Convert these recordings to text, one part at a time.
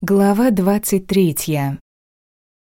Глава 23.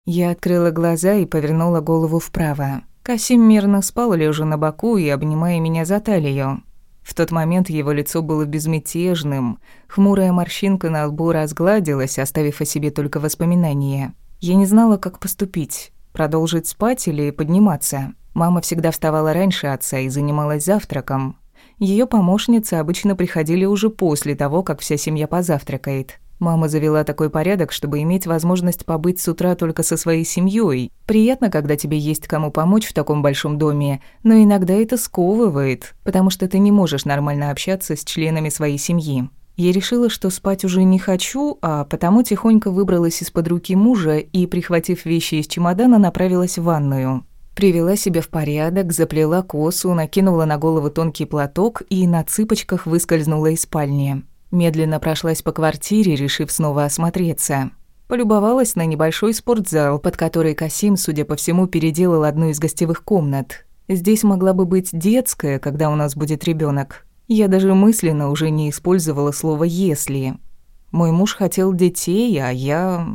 Я открыла глаза и повернула голову вправо. Касим мирно спал, лежа на боку и обнимая меня за талию. В тот момент его лицо было безмятежным, хмурая морщинка на лбу разгладилась, оставив о себе только воспоминания. Я не знала, как поступить, продолжить спать или подниматься. Мама всегда вставала раньше отца и занималась завтраком. Ее помощницы обычно приходили уже после того, как вся семья позавтракает. Мама завела такой порядок, чтобы иметь возможность побыть с утра только со своей семьей. Приятно, когда тебе есть кому помочь в таком большом доме, но иногда это сковывает, потому что ты не можешь нормально общаться с членами своей семьи. Я решила, что спать уже не хочу, а потому тихонько выбралась из-под руки мужа и, прихватив вещи из чемодана, направилась в ванную. Привела себя в порядок, заплела косу, накинула на голову тонкий платок и на цыпочках выскользнула из спальни. Медленно прошлась по квартире, решив снова осмотреться. Полюбовалась на небольшой спортзал, под который Касим, судя по всему, переделал одну из гостевых комнат. Здесь могла бы быть детская, когда у нас будет ребенок. Я даже мысленно уже не использовала слово «если». Мой муж хотел детей, а я...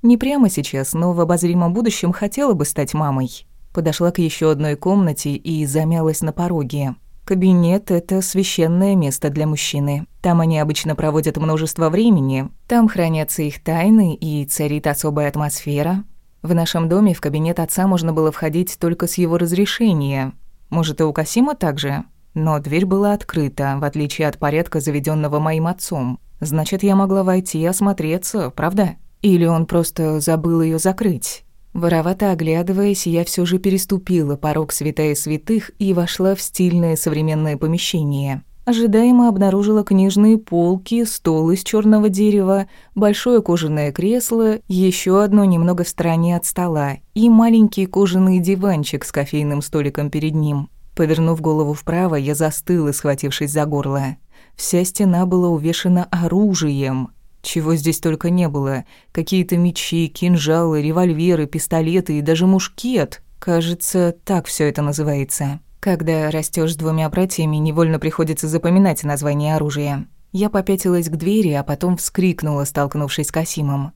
Не прямо сейчас, но в обозримом будущем хотела бы стать мамой. Подошла к еще одной комнате и замялась на пороге. Кабинет – это священное место для мужчины. Там они обычно проводят множество времени. Там хранятся их тайны и царит особая атмосфера. В нашем доме в кабинет отца можно было входить только с его разрешения. Может, и у Касима также? Но дверь была открыта, в отличие от порядка, заведенного моим отцом. Значит, я могла войти и осмотреться, правда? Или он просто забыл ее закрыть? Воровато оглядываясь, я все же переступила порог святая святых и вошла в стильное современное помещение. Ожидаемо обнаружила книжные полки, стол из черного дерева, большое кожаное кресло, еще одно немного в стороне от стола и маленький кожаный диванчик с кофейным столиком перед ним. Повернув голову вправо, я застыла, схватившись за горло. Вся стена была увешана оружием. Чего здесь только не было. Какие-то мечи, кинжалы, револьверы, пистолеты и даже мушкет. Кажется, так все это называется. Когда растешь с двумя братьями, невольно приходится запоминать название оружия. Я попятилась к двери, а потом вскрикнула, столкнувшись с Касимом.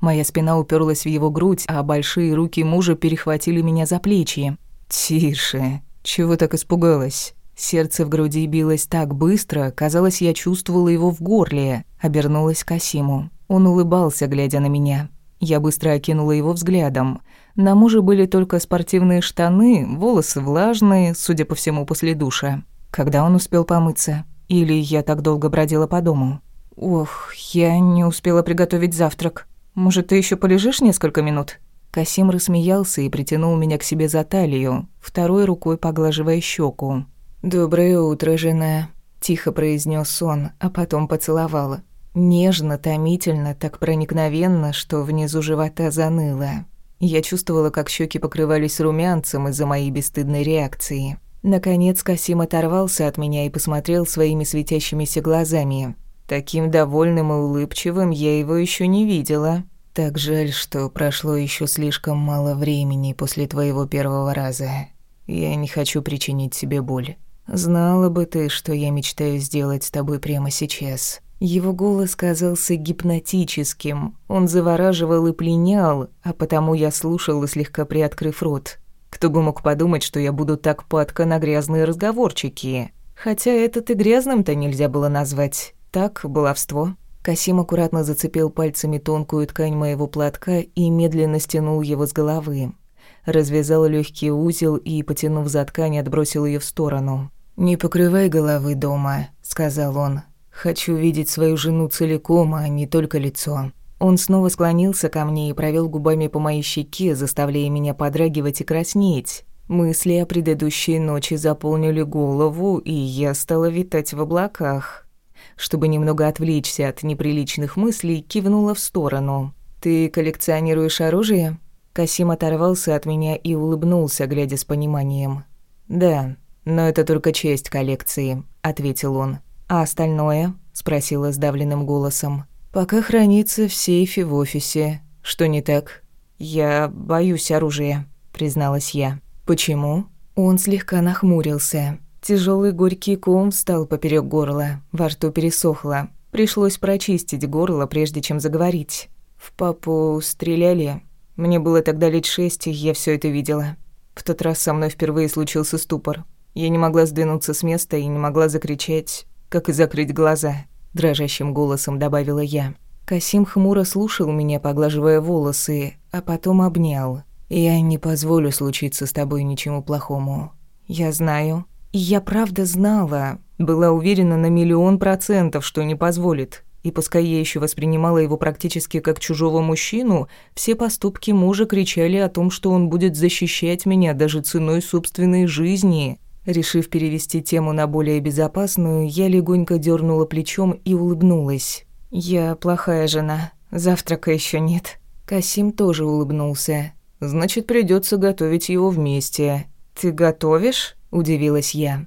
Моя спина уперлась в его грудь, а большие руки мужа перехватили меня за плечи. «Тише. Чего так испугалась?» Сердце в груди билось так быстро, казалось, я чувствовала его в горле. Обернулась к Асиму. Он улыбался, глядя на меня. Я быстро окинула его взглядом. На муже были только спортивные штаны, волосы влажные, судя по всему, после душа. Когда он успел помыться? Или я так долго бродила по дому? Ох, я не успела приготовить завтрак. Может, ты еще полежишь несколько минут? Касим рассмеялся и притянул меня к себе за талию, второй рукой поглаживая щеку. «Доброе утро, жена», — тихо произнес он, а потом поцеловал. Нежно, томительно, так проникновенно, что внизу живота заныло. Я чувствовала, как щеки покрывались румянцем из-за моей бесстыдной реакции. Наконец Касим оторвался от меня и посмотрел своими светящимися глазами. Таким довольным и улыбчивым я его еще не видела. Так жаль, что прошло еще слишком мало времени после твоего первого раза. Я не хочу причинить себе боль. Знала бы ты, что я мечтаю сделать с тобой прямо сейчас. Его голос казался гипнотическим. Он завораживал и пленял, а потому я слушала, слегка приоткрыв рот. Кто бы мог подумать, что я буду так падка на грязные разговорчики. Хотя этот и грязным-то нельзя было назвать. Так, баловство. Касим аккуратно зацепил пальцами тонкую ткань моего платка и медленно стянул его с головы развязал легкий узел и, потянув за ткань, отбросил ее в сторону. «Не покрывай головы дома», — сказал он. «Хочу видеть свою жену целиком, а не только лицо». Он снова склонился ко мне и провел губами по моей щеке, заставляя меня подрагивать и краснеть. Мысли о предыдущей ночи заполнили голову, и я стала витать в облаках. Чтобы немного отвлечься от неприличных мыслей, кивнула в сторону. «Ты коллекционируешь оружие?» Касим оторвался от меня и улыбнулся, глядя с пониманием. «Да, но это только часть коллекции», — ответил он. «А остальное?» — спросила сдавленным голосом. «Пока хранится в сейфе в офисе. Что не так?» «Я боюсь оружия», — призналась я. «Почему?» Он слегка нахмурился. Тяжелый горький ком встал поперек горла, во рту пересохло. Пришлось прочистить горло, прежде чем заговорить. В папу стреляли. Мне было тогда лет шесть, и я все это видела. В тот раз со мной впервые случился ступор. Я не могла сдвинуться с места и не могла закричать, как и закрыть глаза. Дрожащим голосом добавила я. Касим хмуро слушал меня, поглаживая волосы, а потом обнял. «Я не позволю случиться с тобой ничему плохому. Я знаю. Я правда знала. Была уверена на миллион процентов, что не позволит. И пускай я еще воспринимала его практически как чужого мужчину, все поступки мужа кричали о том, что он будет защищать меня даже ценой собственной жизни. Решив перевести тему на более безопасную, я легонько дернула плечом и улыбнулась. «Я плохая жена. Завтрака еще нет». Касим тоже улыбнулся. «Значит, придется готовить его вместе». «Ты готовишь?» – удивилась я.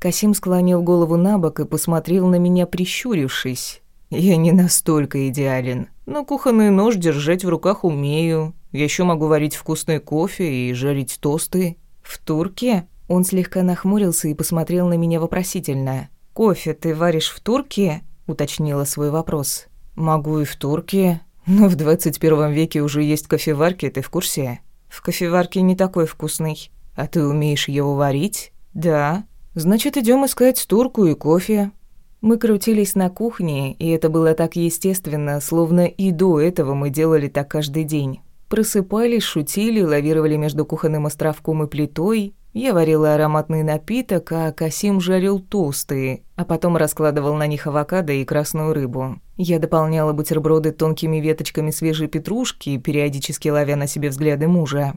Касим склонил голову на бок и посмотрел на меня, прищурившись. «Я не настолько идеален, но кухонный нож держать в руках умею. Еще могу варить вкусный кофе и жарить тосты». «В турке?» Он слегка нахмурился и посмотрел на меня вопросительно. «Кофе ты варишь в турке?» уточнила свой вопрос. «Могу и в турке, но в 21 веке уже есть кофеварки, ты в курсе? В кофеварке не такой вкусный. А ты умеешь его варить? Да. Значит, идем искать турку и кофе». Мы крутились на кухне, и это было так естественно, словно и до этого мы делали так каждый день. Просыпались, шутили, лавировали между кухонным островком и плитой, я варила ароматный напиток, а Касим жарил тосты, а потом раскладывал на них авокадо и красную рыбу. Я дополняла бутерброды тонкими веточками свежей петрушки, периодически ловя на себе взгляды мужа.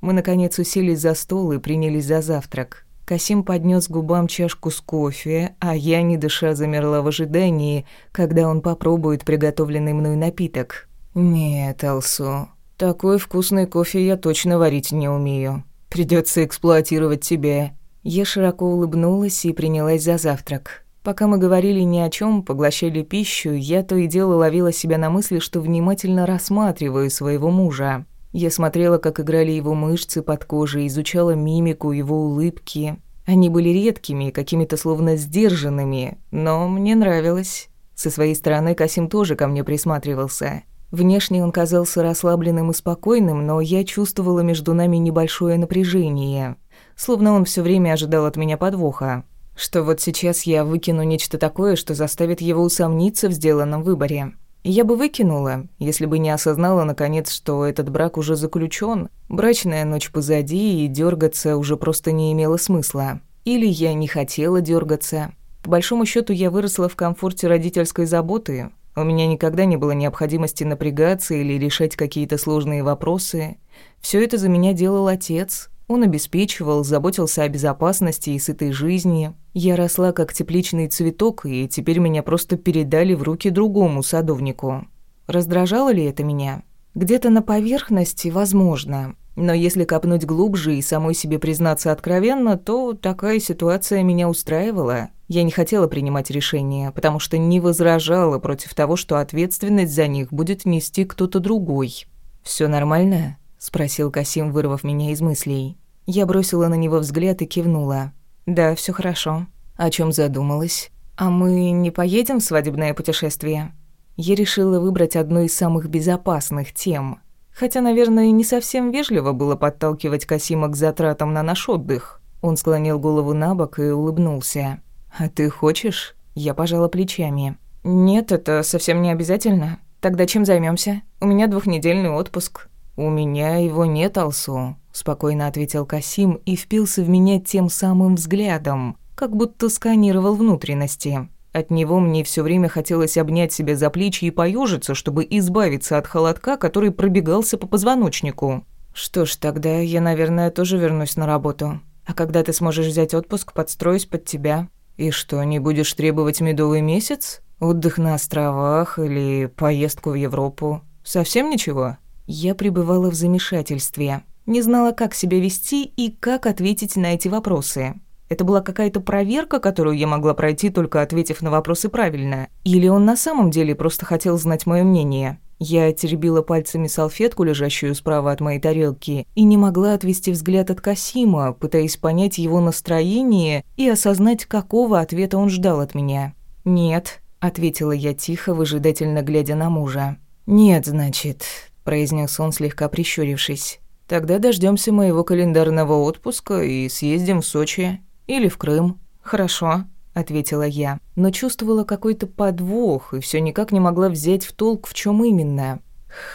Мы, наконец, уселись за стол и принялись за завтрак. Касим поднес губам чашку с кофе, а я, не дыша, замерла в ожидании, когда он попробует приготовленный мной напиток. «Нет, Алсу, такой вкусный кофе я точно варить не умею», Придется эксплуатировать тебя». Я широко улыбнулась и принялась за завтрак. Пока мы говорили ни о чем, поглощали пищу, я то и дело ловила себя на мысли, что внимательно рассматриваю своего мужа. Я смотрела, как играли его мышцы под кожей, изучала мимику, его улыбки. Они были редкими, какими-то словно сдержанными, но мне нравилось. Со своей стороны Касим тоже ко мне присматривался. Внешне он казался расслабленным и спокойным, но я чувствовала между нами небольшое напряжение, словно он все время ожидал от меня подвоха. Что вот сейчас я выкину нечто такое, что заставит его усомниться в сделанном выборе. Я бы выкинула, если бы не осознала наконец, что этот брак уже заключен. Брачная ночь позади, и дергаться уже просто не имело смысла. Или я не хотела дергаться. По большому счету я выросла в комфорте родительской заботы, у меня никогда не было необходимости напрягаться или решать какие-то сложные вопросы. Все это за меня делал отец. Он обеспечивал, заботился о безопасности и сытой жизни. Я росла как тепличный цветок, и теперь меня просто передали в руки другому садовнику. Раздражало ли это меня? Где-то на поверхности, возможно. Но если копнуть глубже и самой себе признаться откровенно, то такая ситуация меня устраивала. Я не хотела принимать решения, потому что не возражала против того, что ответственность за них будет нести кто-то другой. Все нормально?» – спросил Касим, вырвав меня из мыслей. Я бросила на него взгляд и кивнула. «Да, все хорошо». О чем задумалась? «А мы не поедем в свадебное путешествие?» Я решила выбрать одну из самых безопасных тем. Хотя, наверное, не совсем вежливо было подталкивать Касима к затратам на наш отдых. Он склонил голову на бок и улыбнулся. «А ты хочешь?» Я пожала плечами. «Нет, это совсем не обязательно. Тогда чем займемся? У меня двухнедельный отпуск». «У меня его нет, Алсу», — спокойно ответил Касим и впился в меня тем самым взглядом, как будто сканировал внутренности. От него мне все время хотелось обнять себя за плечи и поежиться, чтобы избавиться от холодка, который пробегался по позвоночнику. «Что ж, тогда я, наверное, тоже вернусь на работу. А когда ты сможешь взять отпуск, подстроюсь под тебя». «И что, не будешь требовать медовый месяц? Отдых на островах или поездку в Европу? Совсем ничего?» Я пребывала в замешательстве. Не знала, как себя вести и как ответить на эти вопросы. Это была какая-то проверка, которую я могла пройти, только ответив на вопросы правильно. Или он на самом деле просто хотел знать мое мнение. Я теребила пальцами салфетку, лежащую справа от моей тарелки, и не могла отвести взгляд от Касима, пытаясь понять его настроение и осознать, какого ответа он ждал от меня. «Нет», ответила я тихо, выжидательно глядя на мужа. «Нет, значит», — произнес он, слегка прищурившись. «Тогда дождемся моего календарного отпуска и съездим в Сочи или в Крым». «Хорошо», — ответила я, но чувствовала какой-то подвох и все никак не могла взять в толк, в чем именно.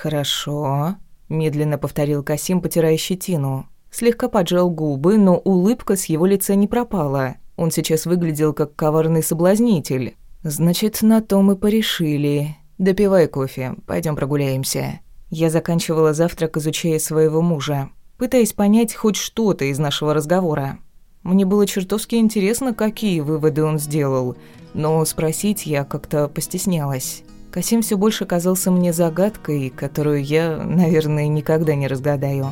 «Хорошо», — медленно повторил Касим, потирая щетину. Слегка поджал губы, но улыбка с его лица не пропала. Он сейчас выглядел как коварный соблазнитель. «Значит, на то мы порешили. Допивай кофе, пойдем прогуляемся». Я заканчивала завтрак, изучая своего мужа, пытаясь понять хоть что-то из нашего разговора. Мне было чертовски интересно, какие выводы он сделал, но спросить я как-то постеснялась. Касим все больше казался мне загадкой, которую я, наверное, никогда не разгадаю.